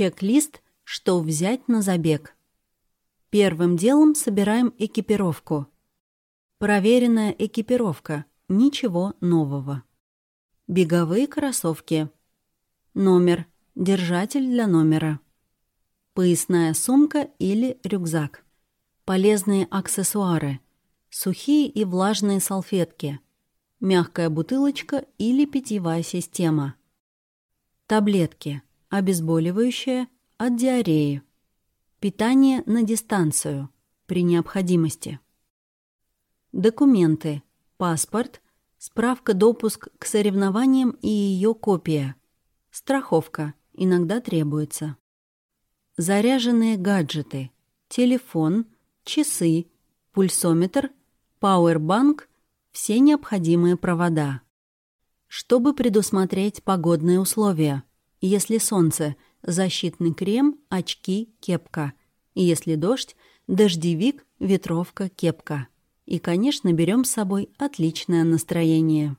Чек-лист «Что взять на забег». Первым делом собираем экипировку. Проверенная экипировка. Ничего нового. Беговые кроссовки. Номер. Держатель для номера. Поясная сумка или рюкзак. Полезные аксессуары. Сухие и влажные салфетки. Мягкая бутылочка или питьевая система. Таблетки. Обезболивающее от диареи. Питание на дистанцию при необходимости. Документы. Паспорт. Справка-допуск к соревнованиям и ее копия. Страховка. Иногда требуется. Заряженные гаджеты. Телефон, часы, пульсометр, пауэрбанк, все необходимые провода. Чтобы предусмотреть погодные условия. Если солнце – защитный крем, очки, кепка. Если дождь, дождевик, ветровка, кепка. И, конечно, берем с собой отличное настроение.